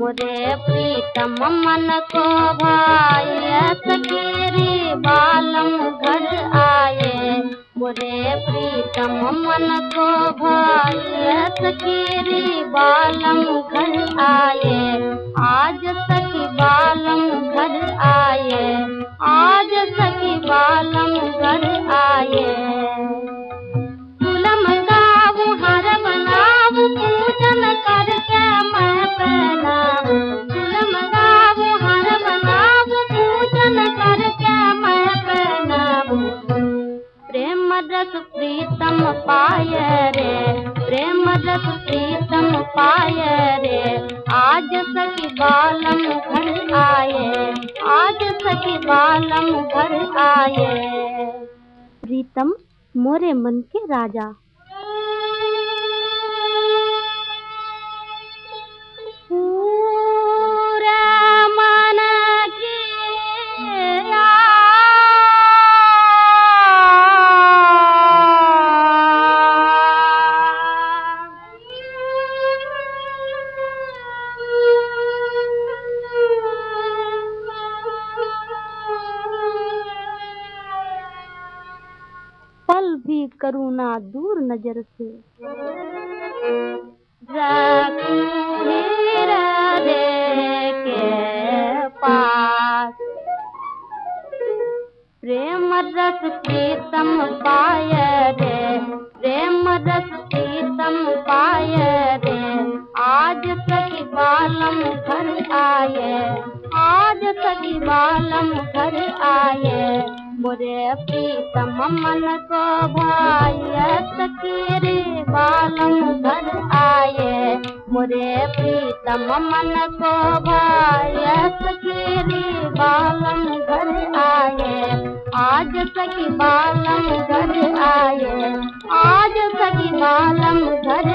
मुरे प्रीतम मन को भाई सखीरी बालम घर आए। मुरे प्रीतम मन को भाई सखीरी बालम घर आए। रस प्रीतम पाय रे, प्रेम रस प्रीतम पाय रे। आज सखी बालम घर आए, आज सखी बालम घर आए। प्रीतम, मोरे मन के राजा। पल भी करुणा दूर नज़र से। के पास। प्रेम रस प्रीतम पाय रे प्रेम रस प्रीतम पाय रे आज सखी बालम घर आए, आज सखी बालम घर मोरे प्रीतम मन को भाई रे बालम घर आए। मोरे प्रीतम मन को भाई रे बालम घर आए। आज सखी बालम घर आए। आज सखी बालम घर